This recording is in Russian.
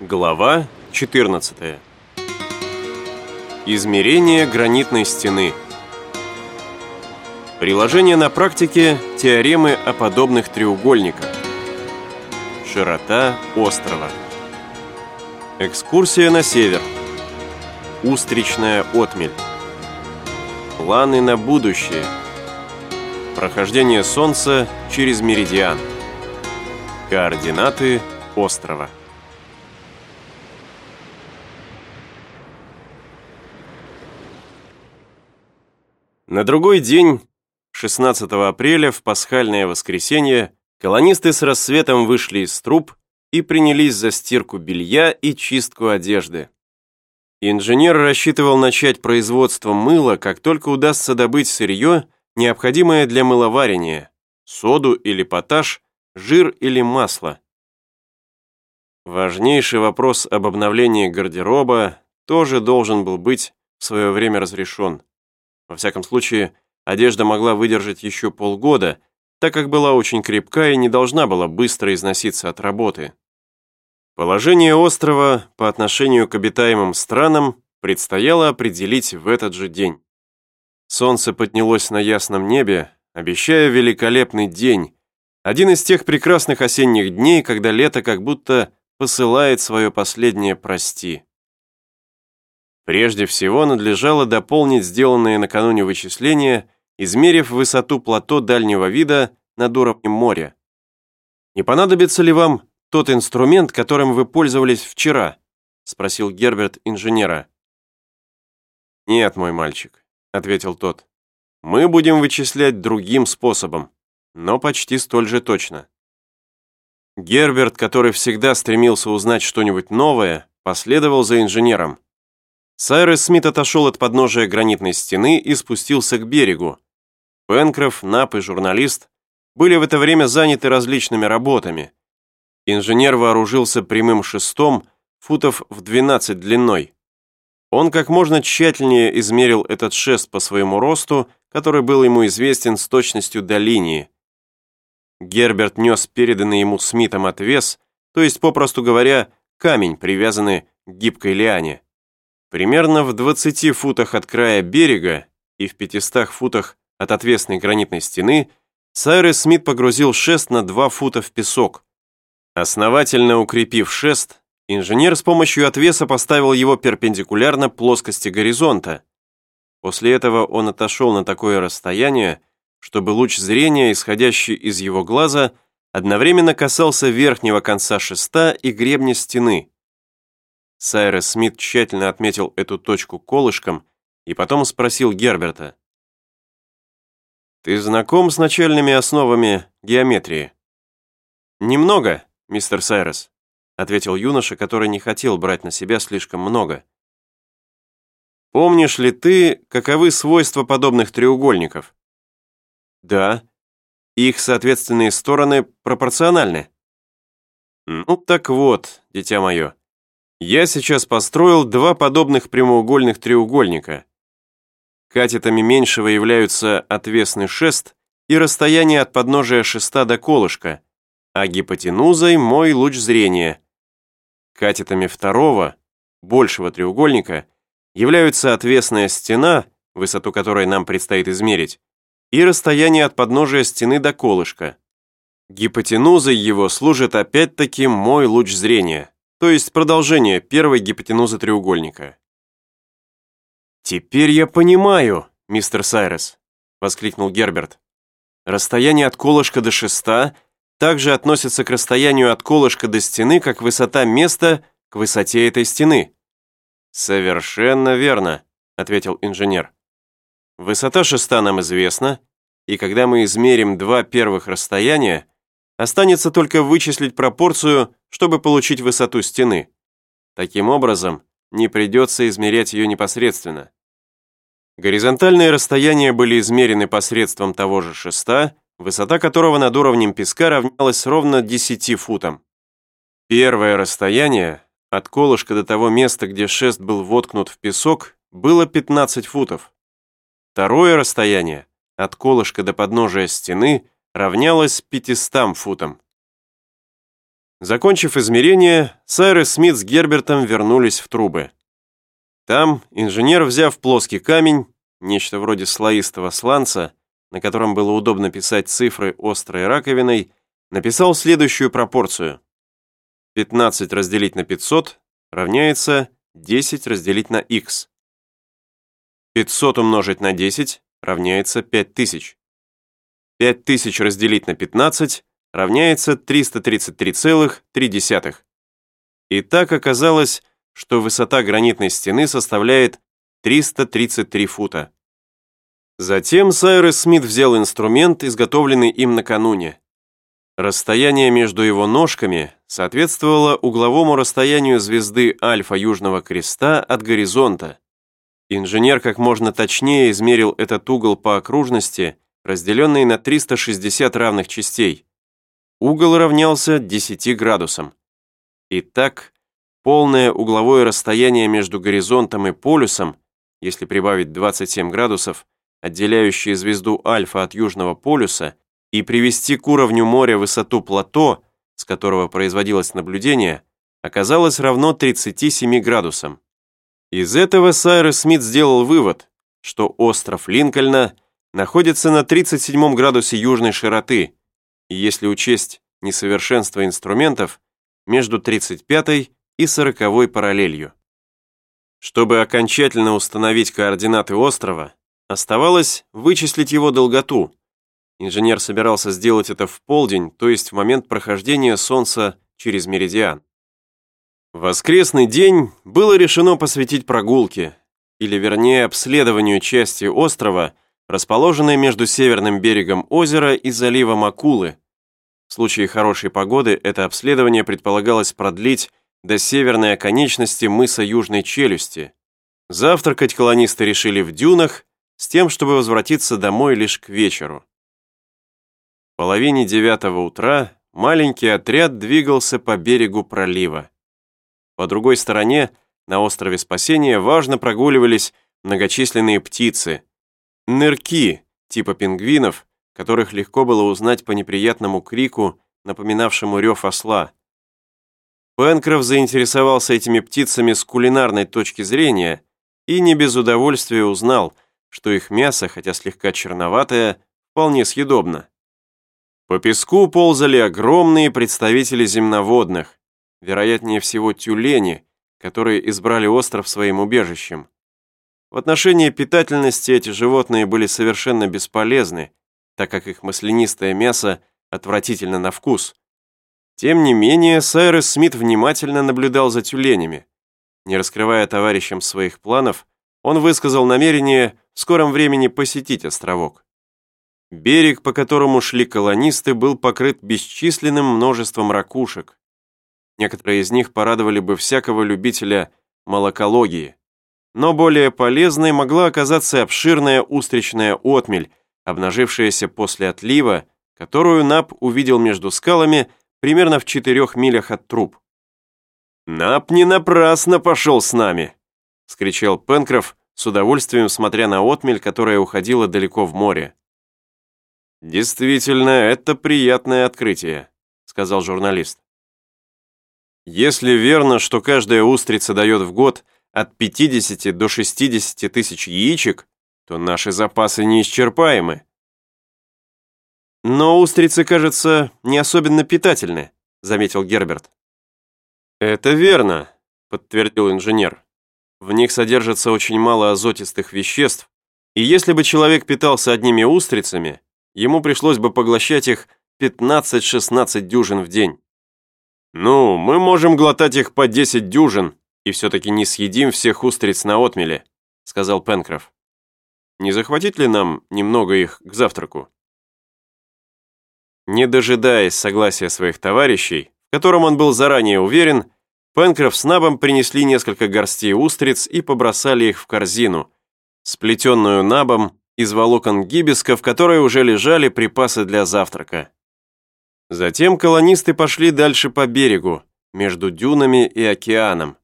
Глава 14. Измерение гранитной стены. Приложение на практике теоремы о подобных треугольниках. Широта острова. Экскурсия на север. Устричная отмель. Планы на будущее. Прохождение Солнца через меридиан. Координаты острова. На другой день, 16 апреля, в пасхальное воскресенье, колонисты с рассветом вышли из труб и принялись за стирку белья и чистку одежды. Инженер рассчитывал начать производство мыла, как только удастся добыть сырье, необходимое для мыловарения, соду или поташ, жир или масло. Важнейший вопрос об обновлении гардероба тоже должен был быть в свое время разрешен. Во всяком случае, одежда могла выдержать еще полгода, так как была очень крепка и не должна была быстро износиться от работы. Положение острова по отношению к обитаемым странам предстояло определить в этот же день. Солнце поднялось на ясном небе, обещая великолепный день, один из тех прекрасных осенних дней, когда лето как будто посылает свое последнее «прости». Прежде всего надлежало дополнить сделанные накануне вычисления, измерив высоту плато дальнего вида над уровнем моря. «Не понадобится ли вам тот инструмент, которым вы пользовались вчера?» спросил Герберт инженера. «Нет, мой мальчик», — ответил тот. «Мы будем вычислять другим способом, но почти столь же точно». Герберт, который всегда стремился узнать что-нибудь новое, последовал за инженером. Сайрес Смит отошел от подножия гранитной стены и спустился к берегу. Пенкроф, Нап и журналист были в это время заняты различными работами. Инженер вооружился прямым шестом, футов в 12 длиной. Он как можно тщательнее измерил этот шест по своему росту, который был ему известен с точностью до линии. Герберт нес переданный ему Смитом отвес, то есть, попросту говоря, камень, привязанный к гибкой лиане. Примерно в 20 футах от края берега и в 500 футах от отвесной гранитной стены Сайрес Смит погрузил шест на 2 фута в песок. Основательно укрепив шест, инженер с помощью отвеса поставил его перпендикулярно плоскости горизонта. После этого он отошел на такое расстояние, чтобы луч зрения, исходящий из его глаза, одновременно касался верхнего конца шеста и гребня стены. Сайрес Смит тщательно отметил эту точку колышком и потом спросил Герберта. «Ты знаком с начальными основами геометрии?» «Немного, мистер Сайрес», ответил юноша, который не хотел брать на себя слишком много. «Помнишь ли ты, каковы свойства подобных треугольников?» «Да. Их соответственные стороны пропорциональны». «Ну так вот, дитя мое, я сейчас построил два подобных прямоугольных треугольника. Катетами меньшего являются отвесный шест и расстояние от подножия шеста до колышка, а гипотенузой мой луч зрения. Катетами второго, большего треугольника, являются отвесная стена, высоту которой нам предстоит измерить, и расстояние от подножия стены до колышка. Гипотенузой его служит опять-таки мой луч зрения то есть продолжение первой гипотенузы треугольника. «Теперь я понимаю, мистер Сайрес», — воскликнул Герберт. «Расстояние от колышка до шеста также относится к расстоянию от колышка до стены, как высота места к высоте этой стены». «Совершенно верно», — ответил инженер. «Высота шеста нам известна, и когда мы измерим два первых расстояния, Останется только вычислить пропорцию, чтобы получить высоту стены. Таким образом, не придется измерять ее непосредственно. Горизонтальные расстояния были измерены посредством того же шеста, высота которого над уровнем песка равнялась ровно 10 футам. Первое расстояние от колышка до того места, где шест был воткнут в песок, было 15 футов. Второе расстояние от колышка до подножия стены равнялось 500 футам. Закончив измерение, Сайрес Смит с Гербертом вернулись в трубы. Там инженер, взяв плоский камень, нечто вроде слоистого сланца, на котором было удобно писать цифры острой раковиной, написал следующую пропорцию. 15 разделить на 500 равняется 10 разделить на х. 500 умножить на 10 равняется 5000. 5000 разделить на 15 равняется 333,3. И так оказалось, что высота гранитной стены составляет 333 фута. Затем Сайрес Смит взял инструмент, изготовленный им накануне. Расстояние между его ножками соответствовало угловому расстоянию звезды Альфа Южного Креста от горизонта. Инженер как можно точнее измерил этот угол по окружности, разделенный на 360 равных частей. Угол равнялся 10 градусам. Итак, полное угловое расстояние между горизонтом и полюсом, если прибавить 27 градусов, отделяющие звезду Альфа от Южного полюса, и привести к уровню моря высоту плато, с которого производилось наблюдение, оказалось равно 37 градусам. Из этого Сайрес Смит сделал вывод, что остров Линкольна находится на 37 градусе южной широты, и если учесть несовершенство инструментов, между 35 и 40 параллелью. Чтобы окончательно установить координаты острова, оставалось вычислить его долготу. Инженер собирался сделать это в полдень, то есть в момент прохождения Солнца через меридиан. Воскресный день было решено посвятить прогулке, или вернее обследованию части острова, расположенной между северным берегом озера и заливом Акулы, в случае хорошей погоды это обследование предполагалось продлить до северной оконечности мыса Южной Челюсти. Завтракать колонисты решили в дюнах с тем, чтобы возвратиться домой лишь к вечеру. В половине девятого утра маленький отряд двигался по берегу пролива. По другой стороне, на острове Спасения, важно прогуливались многочисленные птицы. Нырки, типа пингвинов, которых легко было узнать по неприятному крику, напоминавшему рев осла. Пенкроф заинтересовался этими птицами с кулинарной точки зрения и не без удовольствия узнал, что их мясо, хотя слегка черноватое, вполне съедобно. По песку ползали огромные представители земноводных, вероятнее всего тюлени, которые избрали остров своим убежищем. В отношении питательности эти животные были совершенно бесполезны, так как их маслянистое мясо отвратительно на вкус. Тем не менее, Сайрес Смит внимательно наблюдал за тюленями. Не раскрывая товарищам своих планов, он высказал намерение в скором времени посетить островок. Берег, по которому шли колонисты, был покрыт бесчисленным множеством ракушек. Некоторые из них порадовали бы всякого любителя молокологии. Но более полезной могла оказаться обширная устричная отмель, обнажившаяся после отлива, которую Нап увидел между скалами примерно в четырех милях от труп. «Нап не напрасно пошел с нами!» — скричал Пенкроф, с удовольствием смотря на отмель, которая уходила далеко в море. «Действительно, это приятное открытие», — сказал журналист. «Если верно, что каждая устрица дает в год от 50 до 60 тысяч яичек, то наши запасы неисчерпаемы. Но устрицы, кажется, не особенно питательны, заметил Герберт. Это верно, подтвердил инженер. В них содержится очень мало азотистых веществ, и если бы человек питался одними устрицами, ему пришлось бы поглощать их 15-16 дюжин в день. Ну, мы можем глотать их по 10 дюжин, и все-таки не съедим всех устриц на отмеле, сказал Пенкроф. Не захватить ли нам немного их к завтраку? Не дожидаясь согласия своих товарищей, в котором он был заранее уверен, Пенкроф с Набом принесли несколько горстей устриц и побросали их в корзину, сплетенную Набом из волокон гибиска, в которой уже лежали припасы для завтрака. Затем колонисты пошли дальше по берегу, между дюнами и океаном.